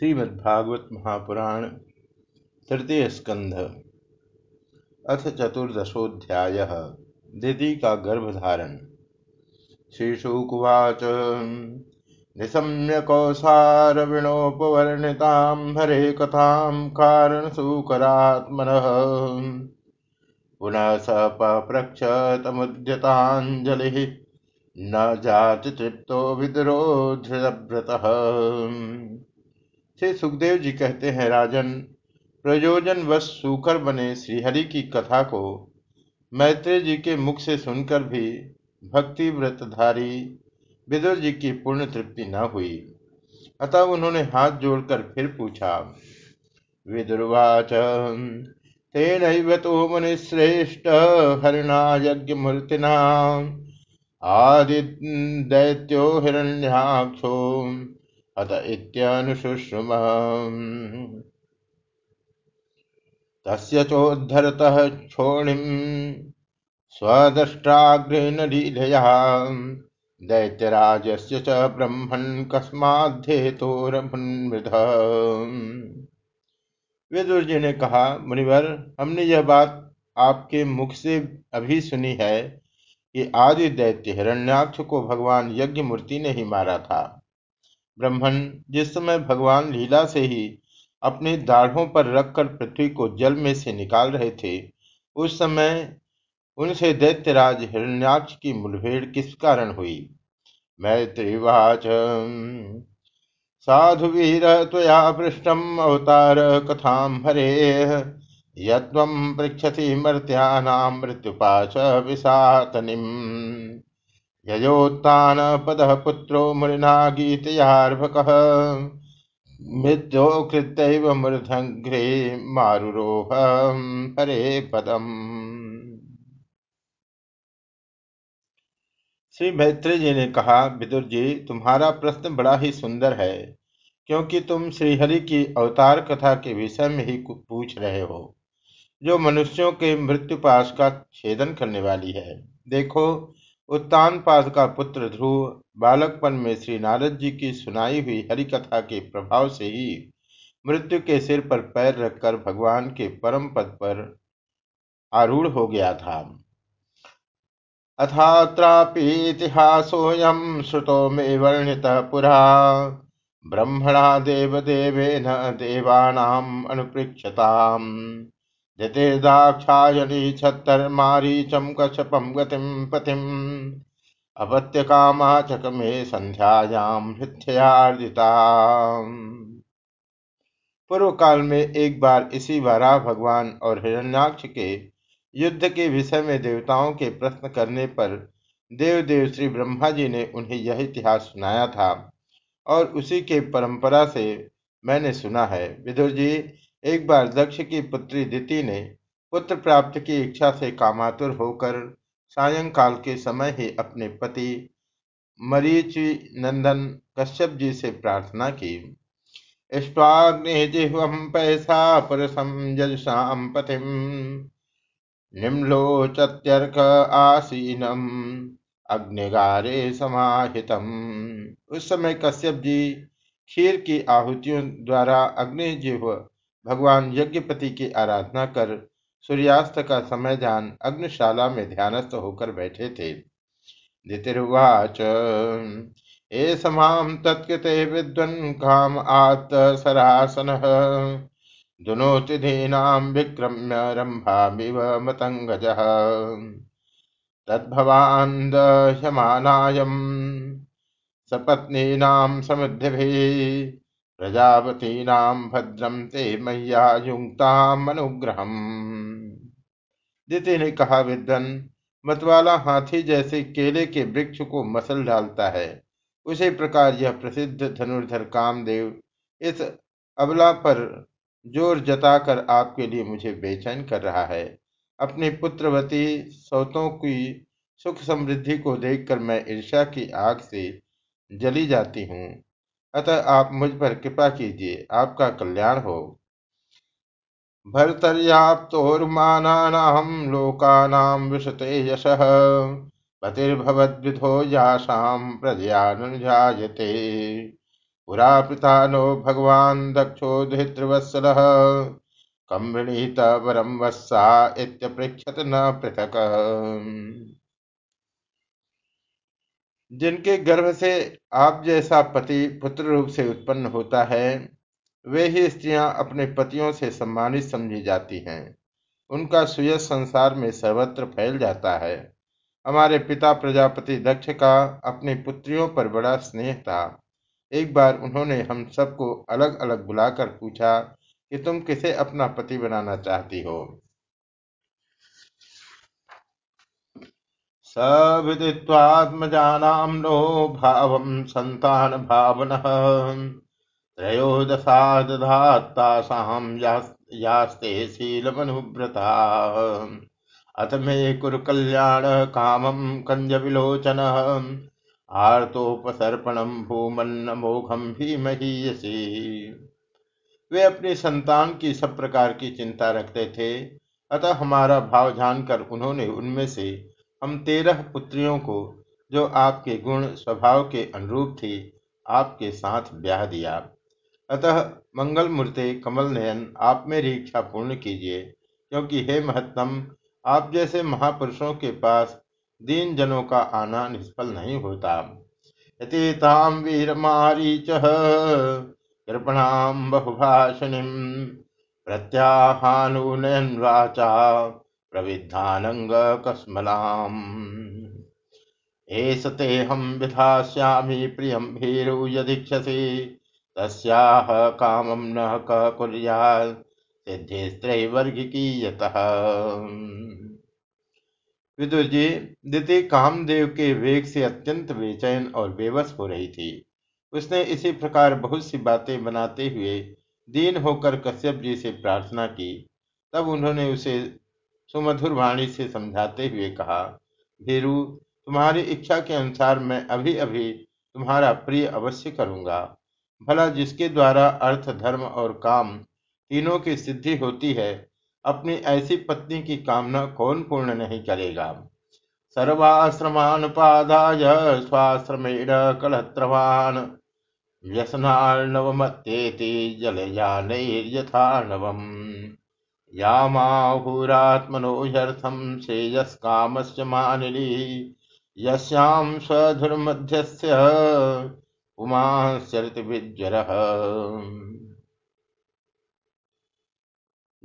श्रीमद्भागवत महापुराण तृतीय स्कंध। अथ चतुर्दशोध्याय दिति का गर्भधारण। श्रीशुकुवाच निशम्य कौसारविणोपवर्णितां हरे कथां कारणसूकरात्मनः। पुनः स पप्रक्ष न जाति तृप्तो विद्रोधृतव्रतः श्री सुखदेव जी कहते हैं, राजन, प्रयोजन वश सूकर बने श्रीहरि की कथा को मैत्रेय जी के मुख से सुनकर भी भक्ति व्रतधारी विदुर जी की पूर्ण तृप्ति न हुई। अतः उन्होंने हाथ जोड़कर फिर पूछा, विदुर्वाच तेन तो मुनिश्रेष्ठ हरिणा यज्ञ मूर्तिना आदि दैत्यो हिरण्याक्षो अत इत्यनुशुश्रुम तस्य चोद्धरतः क्षोणिम् स्वदष्ट्राग्रेण लीलया च ब्रह्मन् कस्माद्धेतोरमुन्मृध विदुर जी ने कहा, मुनिवर, हमने यह बात आपके मुख से अभी सुनी है कि आदि दैत्य हिरण्याक्ष को भगवान यज्ञ मूर्ति ने ही मारा था। ब्रह्मण जिस समय भगवान लीला से ही अपनी दाढ़ों पर रखकर पृथ्वी को जल में से निकाल रहे थे, उस समय उनसे दैत्यराज हिरण्याक्ष की मुठभेड़ किस कारण हुई? मैत्रीवाच, साधु वीर, त्वया पृष्ठम अवतार कथाम हरे यम पृछसी मर्त्यानाम मृत्युपाश विषातनिम ययोत्तानपदः पुत्रो मुनिना गीतयार्भकः मूर्धघ्रे मारुरोह हरे पदम श्री मैत्री जी ने कहा विदुर जी तुम्हारा प्रश्न बड़ा ही सुंदर है, क्योंकि तुम श्रीहरि की अवतार कथा के विषय में ही पूछ रहे हो, जो मनुष्यों के मृत्यु मृत्युपाश का छेदन करने वाली है। देखो उत्तान पाद का पुत्र ध्रुव बालकपन में श्री नारद जी की सुनाई हुई हरि कथा के प्रभाव से ही मृत्यु के सिर पर पैर रखकर भगवान के परम पद पर आरूढ़ हो गया था। अथात्रापीतिहासोऽयं श्रुतो मे वर्णित पुरा। ब्रह्मणा देवदेवेन देवानाम् अनुपृक्षताम् धृतिर्दाक्षायणी छत्तर्मारीचं कश्यपं गतिं पतिम् अपत्यकामाचकमे संध्यायां हृथयार्दिता पूर्व काल में एक बार इसी वारा भगवान और हिरण्याक्ष के युद्ध के विषय में देवताओं के प्रश्न करने पर देव देव श्री ब्रह्मा जी ने उन्हें यह इतिहास सुनाया था और उसी के परंपरा से मैंने सुना है। विदुर जी एक बार दक्ष की पुत्री दिति ने पुत्र प्राप्त की इच्छा से कामातुर होकर सायंकाल के समय ही अपने पति मरीचि नंदन कश्यप जी से प्रार्थना की। इष्ट्वाग्निजिह्वं पैसा पुरुषं यजुषां पतिं निम्लोचत्यर्क आसीनम अग्निगारे समाहितम उस समय कश्यप जी खीर की आहुतियों द्वारा अग्निजिह्व भगवान यज्ञपति की आराधना कर सूर्यास्त का समय जान अग्निशाला में ध्यानस्थ होकर बैठे थे। दितिर्वाच ए समाम तत्कृते विद्वन काम आत सरासन। दुनोतिधीनाम विक्रम्य रंभामिव मतंगज तद्भवान् दह्यमानायम् सपत्नीनां समृद्धिभिः। प्रजापतीनाम भद्रम ते मैया युक्ताम दिति ने कहा, विद्वन, मतवाला हाथी जैसे केले के वृक्ष को मसल डालता है। उसी प्रकार यह प्रसिद्ध धनुर्धर कामदेव इस अबला पर ज़ोर जताकर आपके लिए मुझे बेचैन कर रहा है। अपनी पुत्रवती सौतों की सुख समृद्धि को देखकर मैं ईर्ष्या की आग से जली जाती हूँ। अतः आप मुझ पर कृपा कीजिए, आपका कल्याण हो। भर्तर्याप्तोर्मानानां लोकानां विशते यशः पतिर्भवद्विधो यासां प्रजयानुजायते। पुरा पिता नो भगवान दक्षो धृतवत्सल कम्बिणीत वरम वत्सा इत्यपृक्षत न पृथक। जिनके गर्भ से आप जैसा पति पुत्र रूप से उत्पन्न होता है, वे ही स्त्रियाँ अपने पतियों से सम्मानित समझी जाती हैं। उनका सुयश संसार में सर्वत्र फैल जाता है। हमारे पिता प्रजापति दक्ष का अपनी पुत्रियों पर बड़ा स्नेह था। एक बार उन्होंने हम सबको अलग अलग बुलाकर पूछा कि तुम किसे अपना पति बनाना चाहती हो? सविदित्वात्मजानां नो भावं संतान भावन त्रयोदशादधात्तासां यास्ते शीलमनुव्रता अथ मे कुरु कल्याण कामं कञ्जविलोचन आर्तोपसर्पणं भूमन्नमोघं भीमहीयसी। वे अपने संतान की सब प्रकार की चिंता रखते थे। अतः हमारा भाव जानकर उन्होंने उनमें से हम तेरह पुत्रियों को, जो आपके गुण स्वभाव के अनुरूप थी, आपके साथ ब्याह दिया। अतः मंगल मूर्ति कमल नयन आप मेरी इच्छा पूर्ण कीजिए, क्योंकि हे महत्तम, आप जैसे महापुरुषों के पास दीन जनों का आना निष्फल नहीं होता। यतीताम वीर मारीच कृपणाम बहुभाषिणीम प्रत्याहानुनयन वाचा प्रविधानंग कस्मलाम। एष तेऽहं विधास्यामि प्रियं भीरु यदीक्षसि, तस्याह कामं न क कुर्यात् सिद्धिस्त्रैवर्गिकीयतः विदुर जी, दिति कामदेव के वेग से अत्यंत बेचैन और बेबस हो रही थी। उसने इसी प्रकार बहुत सी बातें बनाते हुए दीन होकर कश्यप जी से प्रार्थना की। तब उन्होंने उसे सुमधुर वाणी से समझाते हुए कहा, भीरु, तुम्हारी इच्छा के अनुसार मैं अभी अभी तुम्हारा प्रिय अवश्य करूँगा। भला जिसके द्वारा अर्थ, धर्म और काम तीनों की सिद्धि होती है, अपनी ऐसी पत्नी की कामना कौन पूर्ण नहीं करेगा? सर्वाश्रमानुपादाय स्वाश्रमेण कलत्रवान व्यसनार्णवमत्येति जलयानैर्यथार्णवम्। यामाहुरात्मनो ह्यर्थं श्रेयस्कामस्य मानिनी यस्यां स्वधुर्मध्यस्य उमाश्चरितविज्वरः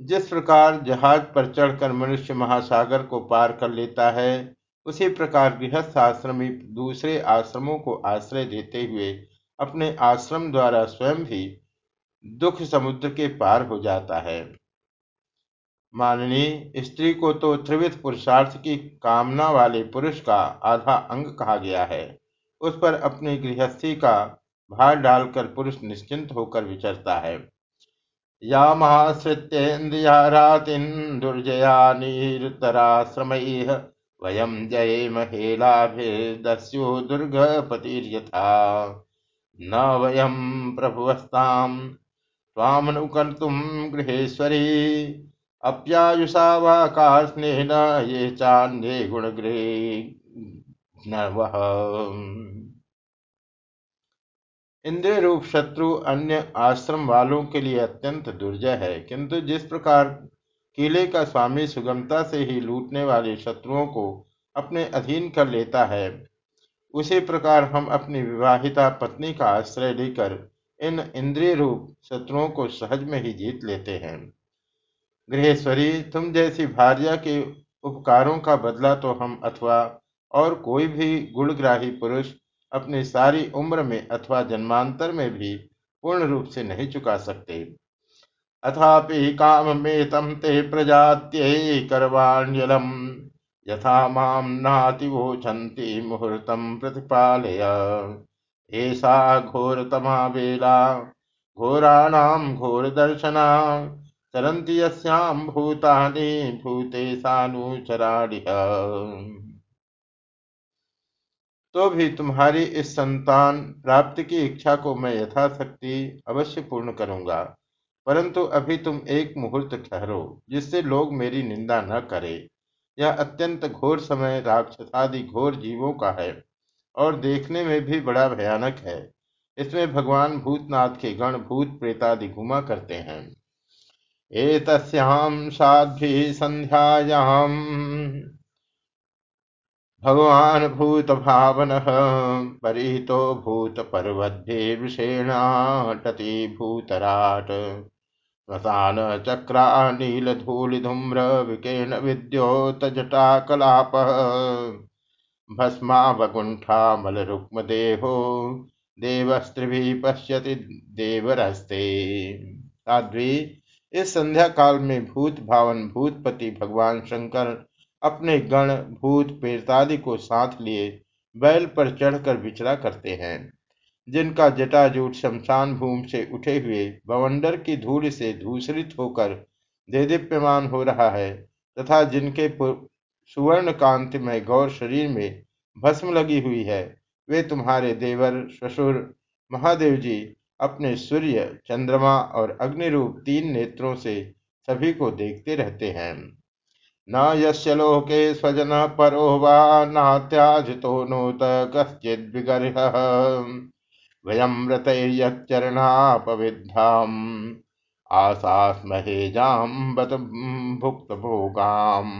जिस प्रकार जहाज़ पर चढ़कर मनुष्य महासागर को पार कर लेता है, उसी प्रकार गृहस्थ आश्रमी दूसरे आश्रमों को आश्रय देते हुए अपने आश्रम द्वारा स्वयं भी दुख समुद्र के पार हो जाता है। माननी स्त्री को तो त्रिविध पुरुषार्थ की कामना वाले पुरुष का आधा अंग कहा गया है। उस पर अपनी गृहस्थी का भार डालकर पुरुष निश्चिंत होकर विचरता है। या निरतराश्रमैः वयम जये महेलाभिर्दस्यो दुर्गपतिर्यथा। न वयम प्रभुवस्ताम स्वामनुकर्तुम गृहेश्वरी। अप्यायुषा वा कार्ष्णेन ये चान्ये गुणगृहे नवः इंद्रिय रूप शत्रु अन्य आश्रम वालों के लिए अत्यंत दुर्जय है, किंतु जिस प्रकार किले का स्वामी सुगमता से ही लूटने वाले शत्रुओं को अपने अधीन कर लेता है, उसी प्रकार हम अपनी विवाहिता पत्नी का आश्रय लेकर इन इंद्रिय रूप शत्रुओं को सहज में ही जीत लेते हैं। गृहेश्वरी तुम जैसी भार्या के उपकारों का बदला तो हम अथवा और कोई भी गुणग्राही पुरुष अपनी सारी उम्र में अथवा जन्मांतर में भी पूर्ण रूप से नहीं चुका सकते। अथापि काम में तम ते प्रजात्य करवाण्यलम यथा माम नातिवोचंती मुहूर्तम प्रतिपालय। ऐसा घोरतमा बेला घोराणाम घोर दर्शना चरन्ति यस्याम भूतानि भूतेशानुचराणिह तो भी तुम्हारी इस संतान प्राप्ति की इच्छा को मैं यथाशक्ति अवश्य पूर्ण करूँगा, परंतु अभी तुम एक मुहूर्त ठहरो, जिससे लोग मेरी निंदा न करें। यह अत्यंत घोर समय राक्षसादि घोर जीवों का है, और देखने में भी बड़ा भयानक है। इसमें भगवान भूतनाथ के गण भूत प्रेतादि घुमा करते हैं। एतस्यां साध्वी संध्यायां भगवान भूत भावन परितो भूत पर्वध्ये विषेणाटति भूतराट श्मशान चक्रा नील धूलि धूम्र विद्योत जटा कलाप भस्मावगुंठा मल रुक्म देहो देवस्त्रिभि पश्यति देवरस्ते। साध्वी इस संध्या काल में भूत भावन, भूतपति भगवान शंकर अपने गण, भूत पेरतादि को साथ लिए बैल पर चढ़कर विचरा करते हैं। जिनका जटाजूट शमशान भूमि से उठे हुए बवंडर की धूल से धूसरित होकर देदीप्यमान हो रहा है तथा जिनके सुवर्ण कांति में गौर शरीर में भस्म लगी हुई है, वे तुम्हारे देवर, ससुर महादेव जी अपने सूर्य, चंद्रमा और अग्नि रूप तीन नेत्रों से सभी को देखते रहते हैं। न यस्य लोके स्वजन परो वा नात्याजितो नोत कश्चिद विगर्ह वयम रतैर्यच्चरणापविद्धाम आसास्महे बत भुक्त भोगाम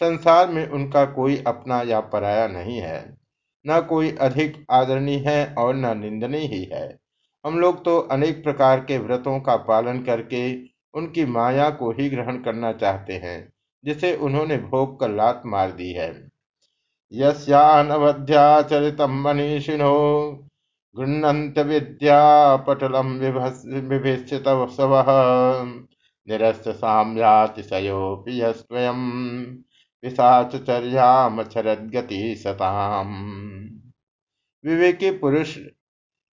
संसार में उनका कोई अपना या पराया नहीं है। न कोई अधिक आदरणीय है और न निंदनीय ही है। हम लोग तो अनेक प्रकार के व्रतों का पालन करके उनकी माया को ही ग्रहण करना चाहते हैं, जिसे उन्होंने भोग कर लात मार दी है। यस्यानवध्याचरितम मनीषिणो, गृह्णन्त विद्यापटलम विभिषित सव निरस्त साम्यातिशयोपि स्वयं पिशाचर्यामचरद्गति सताम। विवेकी पुरुष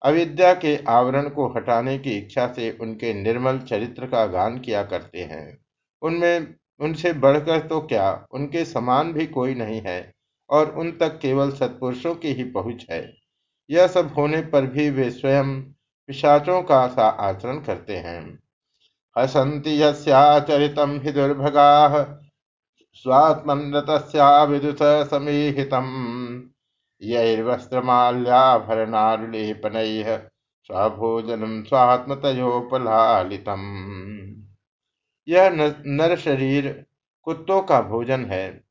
अविद्या के आवरण को हटाने की इच्छा से उनके निर्मल चरित्र का गान किया करते हैं। उनमें, उनसे बढ़कर तो क्या? उनके समान भी कोई नहीं है और उन तक केवल सत्पुरुषों की ही पहुँच है। यह सब होने पर भी वे स्वयं पिशाचों का सा आचरण करते हैं। हसंति यस्याचरितम हि दुर्भगा स्वात्मन्नतस्या विदुष समीहितम्। यैर्वस्त्रमाल्याभरणारुलेपनैः स्वभोजनं स्वात्मतयोपलालितम्। यह नर शरीर कुत्तों का भोजन है,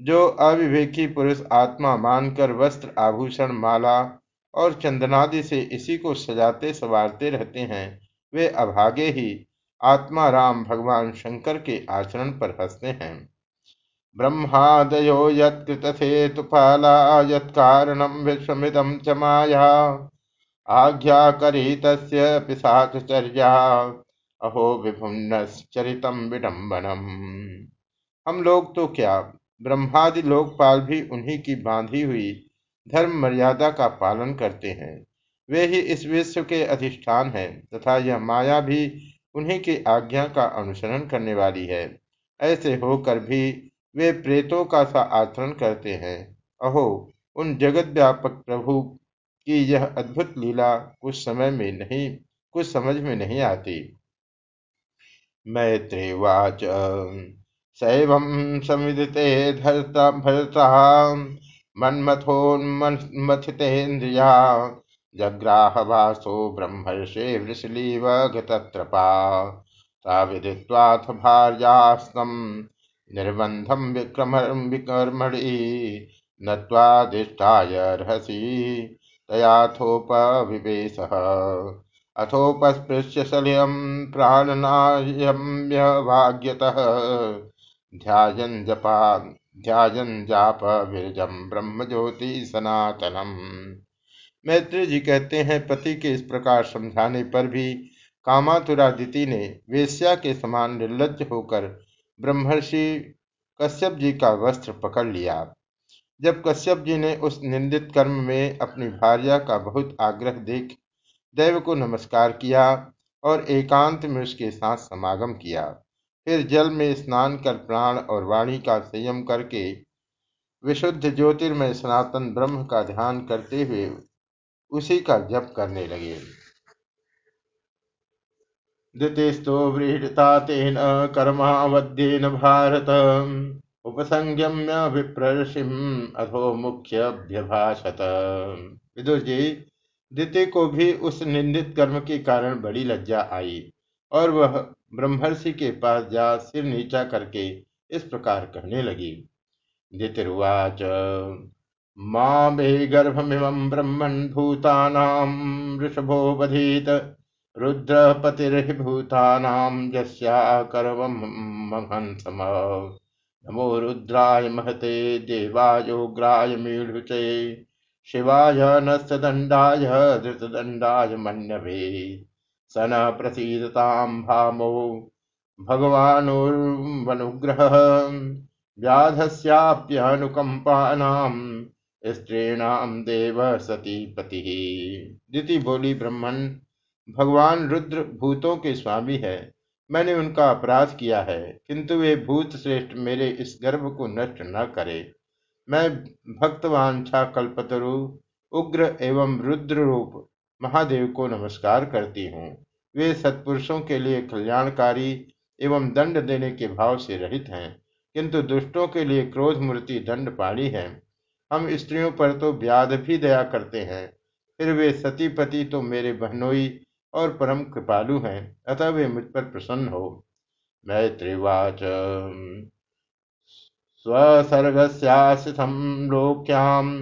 जो अविवेकी पुरुष आत्मा मानकर वस्त्र, आभूषण, माला और चंदनादि से इसी को सजाते सवारते रहते हैं, वे अभागे ही आत्मा राम भगवान शंकर के आचरण पर हँसते हैं। ब्रह्मादयो यत्कृतसेतुफला यत्कारणं च माया। आज्ञाकरी तस्य अहो विभुन्नश्चरितम विडम्बनम। हम लोग तो क्या? ब्रह्मादि लोकपाल भी उन्हीं की बांधी हुई धर्म मर्यादा का पालन करते हैं। वे ही इस विश्व के अधिष्ठान हैं तथा यह माया भी उन्हीं की आज्ञा का अनुसरण करने वाली है। ऐसे होकर भी वे प्रेतों का सा आचरण करते हैं। अहो, उन जगत व्यापक प्रभु की यह अद्भुत लीला कुछ समय में नहीं, कुछ समझ में नहीं आती। मैत्रेवाच, शैव समिदते धरता भरता मन्मथोन्मथितेन्द्रिया जग्राह वासो ब्रह्मर्षे वृषलीव गतत्रपा सा विदित्वाथ भार्यास्तम निर्बंधम विक्रम विकर्मणि नत्वादिष्टाय रहसि। तयाथोपविवेशः अथोपस्पृश्य सलिलं प्राणनायम्य भाग्यतः जपा, ध्यायन् जाप विरजम ब्रह्म ज्योति सनातनम। मैत्री जी कहते हैं, पति के इस प्रकार समझाने पर भी कामातुरादिति ने वेश्या के समान निर्लज होकर ब्रह्मर्षि कश्यप जी का वस्त्र पकड़ लिया। जब कश्यप जी ने उस निंदित कर्म में अपनी भार्या का बहुत आग्रह देख, देव को नमस्कार किया और एकांत में उसके साथ समागम किया। फिर जल में स्नान कर प्राण और वाणी का संयम करके विशुद्ध ज्योतिर्मय सनातन ब्रह्म का ध्यान करते हुए उसी का जप करने लगे। धृतिस्तो व्रीडता तेन कर्मावध्येन भारत। उपसंगम्य विप्रषिम अधो मुख्य विदुर जी, दिति को भी उस निंदित कर्म के कारण बड़ी लज्जा आई और वह ब्रह्मर्षि के पास जा सिर नीचा करके इस प्रकार कहने लगी। दितिर्वाच, माँ मे गर्भमिमं ब्रह्मन् भूतानां ऋषभो बधीत रुद्रपतिर्हि भूतानां नमो रुद्राय महते देवायोग्राय मीढुचे, शिवाय नस्तदण्डाय धृतदण्डाय मन्यवे। स न प्रसीदतां भामो, भगवानुर्वनुग्रहः व्याधस्याप्यनुकम्पानाम् स्त्रीणाम देव सती पति दिति बोली ब्रह्मण भगवान रुद्र भूतों के स्वामी है। मैंने उनका अपराध किया है, किंतु वे भूत श्रेष्ठ मेरे इस गर्भ को नष्ट न करे। मैं भक्तवांछा कल्पतरु उग्र एवं रुद्र रूप महादेव को नमस्कार करती हूँ। वे सत्पुरुषों के लिए कल्याणकारी एवं दंड देने के भाव से रहित हैं, किंतु दुष्टों के लिए क्रोध मूर्ति दंड पाणी है। हम स्त्रियों पर तो व्याध भी दया करते हैं, फिर वे सतीपति तो मेरे बहनोई और परम कृपालु हैं, अतः वे मुझ पर प्रसन्न हो। मैत्रिवाच स्वसर्गस्यासिथं लोक्याम्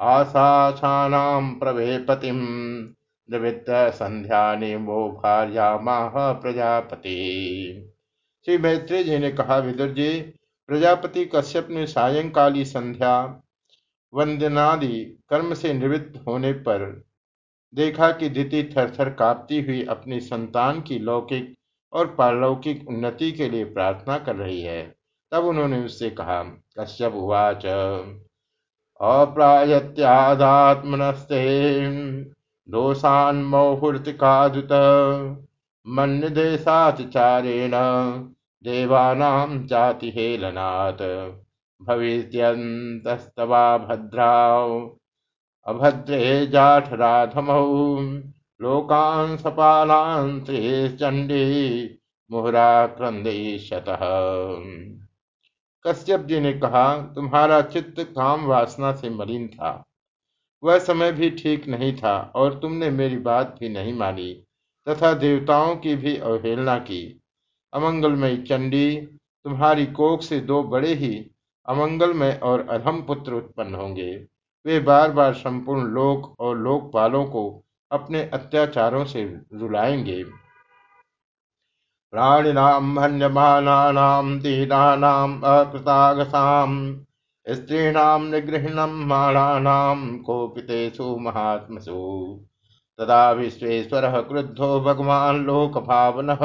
आशाछानां प्रवेपतिं निवृत्त भार्या माह प्रजापति श्री मैत्री जी ने कहा, विदुर जी, प्रजापति कश्यप ने सायंकाली संध्या, वंदनादि कर्म से निवृत्त होने पर देखा कि दिति थर कांपती हुई अपनी संतान की लौकिक और पारलौकिक उन्नति के लिए प्रार्थना कर रही है। तब उन्होंने उससे कहा, कश्यप उवाच। अप्रायत्यादात्मनस्ते दोषान्मौहूर्तिकादुत मन्यदेशातिचारेण देवानां चातिहेलनात् भविष्यन्तस्तवा भद्राव अभद्रे जाठराधमौ लोकान् सपालान् चंडी मुहरा क्रंदशतः कश्यप जी ने कहा, तुम्हारा चित्त काम वासना से मलिन था। वह समय भी ठीक नहीं था और तुमने मेरी बात भी नहीं मानी, तथा देवताओं की भी अवहेलना की। अमंगलमय चंडी, तुम्हारी कोख से दो बड़े ही अमंगलमय और अधम पुत्र उत्पन्न होंगे। वे बार बार संपूर्ण लोक और लोकपालों को अपने अत्याचारों से रुलाएँगे। प्राणिनां हन्यमानानां दीनानाम् अकृतागसाम् स्त्रीणां निगृह्णमाणानां कोपितेषु महात्मसु। तदा विश्वेश्वरः क्रुद्धो भगवान् लोकभावनः।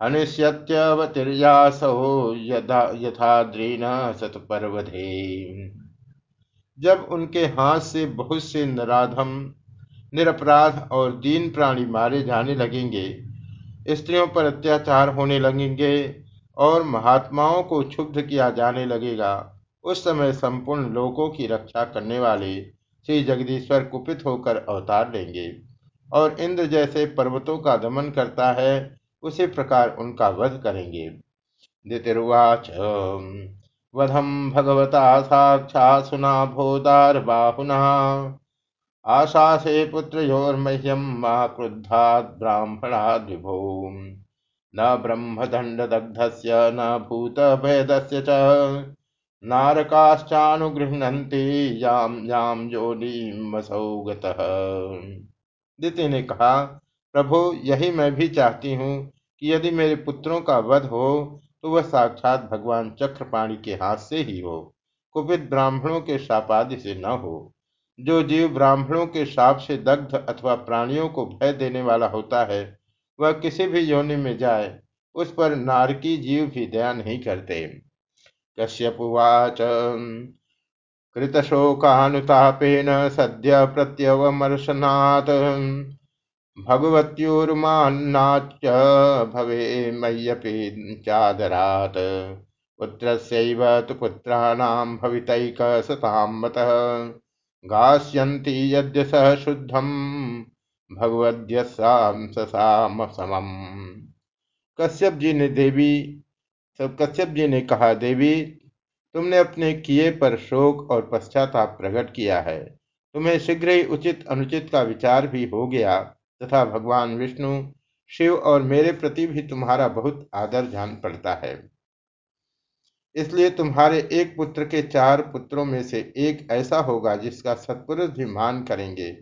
अनिश्यत्यवतिर्यासौ यथा यथाद्रीन सतपर्वधे। जब उनके हाथ से बहुत से नराधम, निरपराध और दीन प्राणी मारे जाने लगेंगे, स्त्रियों पर अत्याचार होने लगेंगे और महात्माओं को क्षुब्ध किया जाने लगेगा, उस समय संपूर्ण लोकों की रक्षा करने वाले श्री जगदीश्वर कुपित होकर अवतार लेंगे और इंद्र जैसे पर्वतों का दमन करता है, उसी प्रकार उनका वध करेंगे। वधम भगवता साक्षा सुना भोदार बाहुना। आशासे पुत्रयोर्मह्यम मा क्रुद्धात् ब्राह्मणाद् विभो न ब्रह्मदण्डदग्धस्य, न भूतभेदस्य च। नारकाश्चानुगृह्णन्ति याम याम योनिमसौ गतः। दिति ने कहा, प्रभु, यही मैं भी चाहती हूँ कि यदि मेरे पुत्रों का वध हो तो वह साक्षात भगवान चक्रपाणी के हाथ से ही हो, कुपित ब्राह्मणों के शापादि से न हो। जो जीव ब्राह्मणों के शाप से दग्ध अथवा प्राणियों को भय देने वाला होता है, वह किसी भी योनि में जाए, उस पर नारकी जीव भी दया नहीं करते। कश्यपुवाच कृतशोकानुतापेन सद्य प्रत्यवमर्शनात्। भगवत्योर्मान्नाच्च भवे मय्यपि चादरात् पुत्रस्यैव तु पुत्राणां भवितैकसतां मतः गास्यन्ति यद्य स भगवद्यसाम समम कश्यप जी ने देवी सब कश्यप जी ने कहा, देवी, तुमने अपने किए पर शोक और पश्चाताप प्रकट किया है। तुम्हें शीघ्र ही उचित अनुचित का विचार भी हो गया। तथा भगवान विष्णु, शिव और मेरे प्रति भी तुम्हारा बहुत आदर जान पड़ता है। इसलिए तुम्हारे एक पुत्र के चार पुत्रों में से एक ऐसा होगा जिसका सत्पुरुष भी मान करेंगे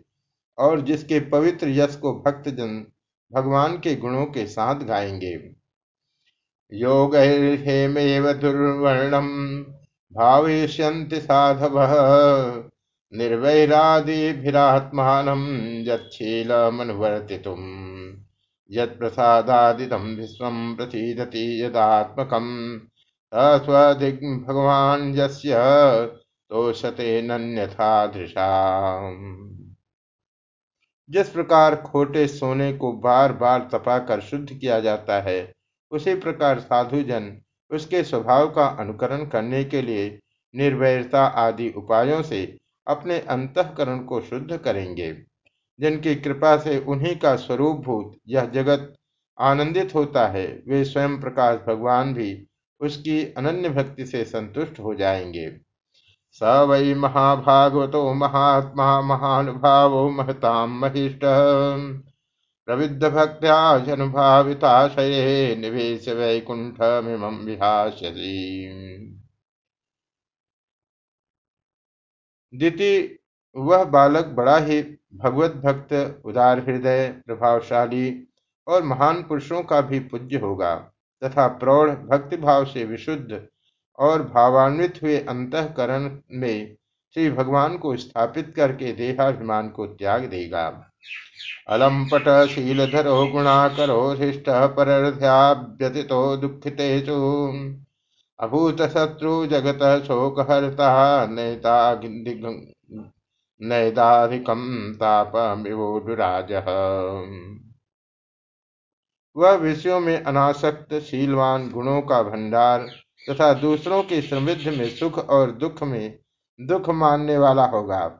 और जिसके पवित्र यश को भक्तजन भगवान के गुणों के साथ गाएँगे। योग हेमेव दुर्वर्णम भावेश्यन्ति साधव। निर्वैरादिभिरात्मानं यच्छीलमनुवर्तितुम्। यत्प्रसादादिदं विश्वं प्रसीदति यदात्मकम् भगवान यस्य तोषते दृशा जिस प्रकार खोटे सोने को बार बार तपाकर शुद्ध किया जाता है, उसी प्रकार साधुजन उसके स्वभाव का अनुकरण करने के लिए निर्वैरता आदि उपायों से अपने अंतकरण को शुद्ध करेंगे। जिनकी कृपा से उन्हीं का स्वरूप भूत यह जगत आनंदित होता है, वे स्वयं प्रकाश भगवान भी उसकी अनन्य भक्ति से संतुष्ट हो जाएँगे। स वै महाभागवतो महात्मा महानुभाव महताम महिष्ट। प्रविद्ध भक्त्यानुभाविताशये निवेश वैकुंठमिमं विहास्यति द्वितीय वह बालक बड़ा ही भगवत भक्त, उदार हृदय, प्रभावशाली और महान पुरुषों का भी पूज्य होगा तथा प्रौढ़ भक्तिभाव से विशुद्ध और भावान्वित हुए अंतकरण में श्री भगवान को स्थापित करके देहाभिमान को त्याग देगा। अलम्पट शीलधरो गुणाकरो हृष्ट परर्थ्याव्यतितो दुःखितेषु। अभूत शत्रु जगत शोकहर्ता नैदाधिकम तापमिवोडुराज वह विषयों में अनासक्त, शीलवान गुणों का भंडार तथा दूसरों की समृद्धि में सुख और दुख में दुख मानने वाला होगा।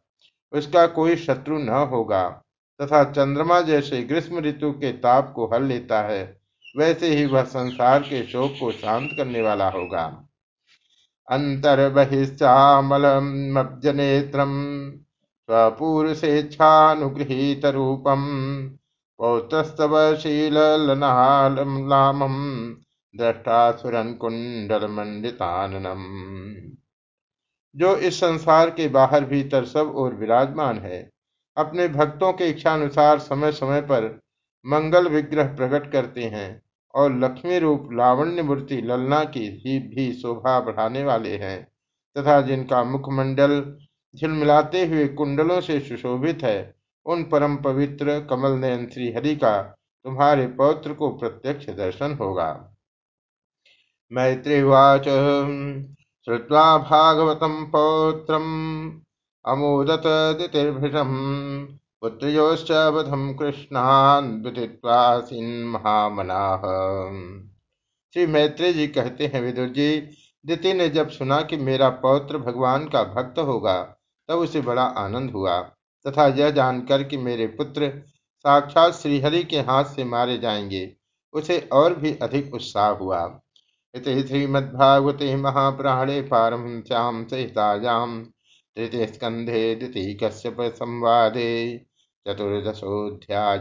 उसका कोई शत्रु न होगा तथा चंद्रमा जैसे ग्रीष्म ऋतु के ताप को हल लेता है। वैसे ही वह संसार के शोक को शांत करने वाला होगा। अंतर्बहिश्चामलमब्जनेत्रम स्वपूरुषेच्छानुगृहीत रूपम पौत्रस्तव शीलनामम दृष्टासुरन कुंडल मंडिताननम जो इस संसार के बाहर भीतर सब और विराजमान है, अपने भक्तों के इच्छानुसार समय समय पर मंगल विग्रह प्रकट करते हैं और लक्ष्मी रूप लावण्य मूर्ति ललना की ही भी शोभा बढ़ाने वाले हैं तथा जिनका मुखमंडल झिलमिलाते हुए कुंडलों से सुशोभित है, उन परम पवित्र कमल नयन श्री हरि का तुम्हारे पौत्र को प्रत्यक्ष दर्शन होगा। मैत्रीवाच श्रुवा भागवतम पौत्रम, अमोदत दितिर्भृशम् पुत्र्योश्च वधम कृष्णान महामनाह श्री मैत्री जी कहते हैं, विदुर जी दिति ने जब सुना कि मेरा पौत्र भगवान का भक्त होगा, तब उसे बड़ा आनंद हुआ, तथा यह जानकर कि मेरे पुत्र साक्षात श्रीहरि के हाथ से मारे जाएँगे, उसे और भी अधिक उत्साह हुआ। इति श्रीमद्भागवते महापुराणे पारमश्याम सहितायाम तृतीय स्कंधे द्वितीय कश्यप संवादे चतुर्दशोध्याय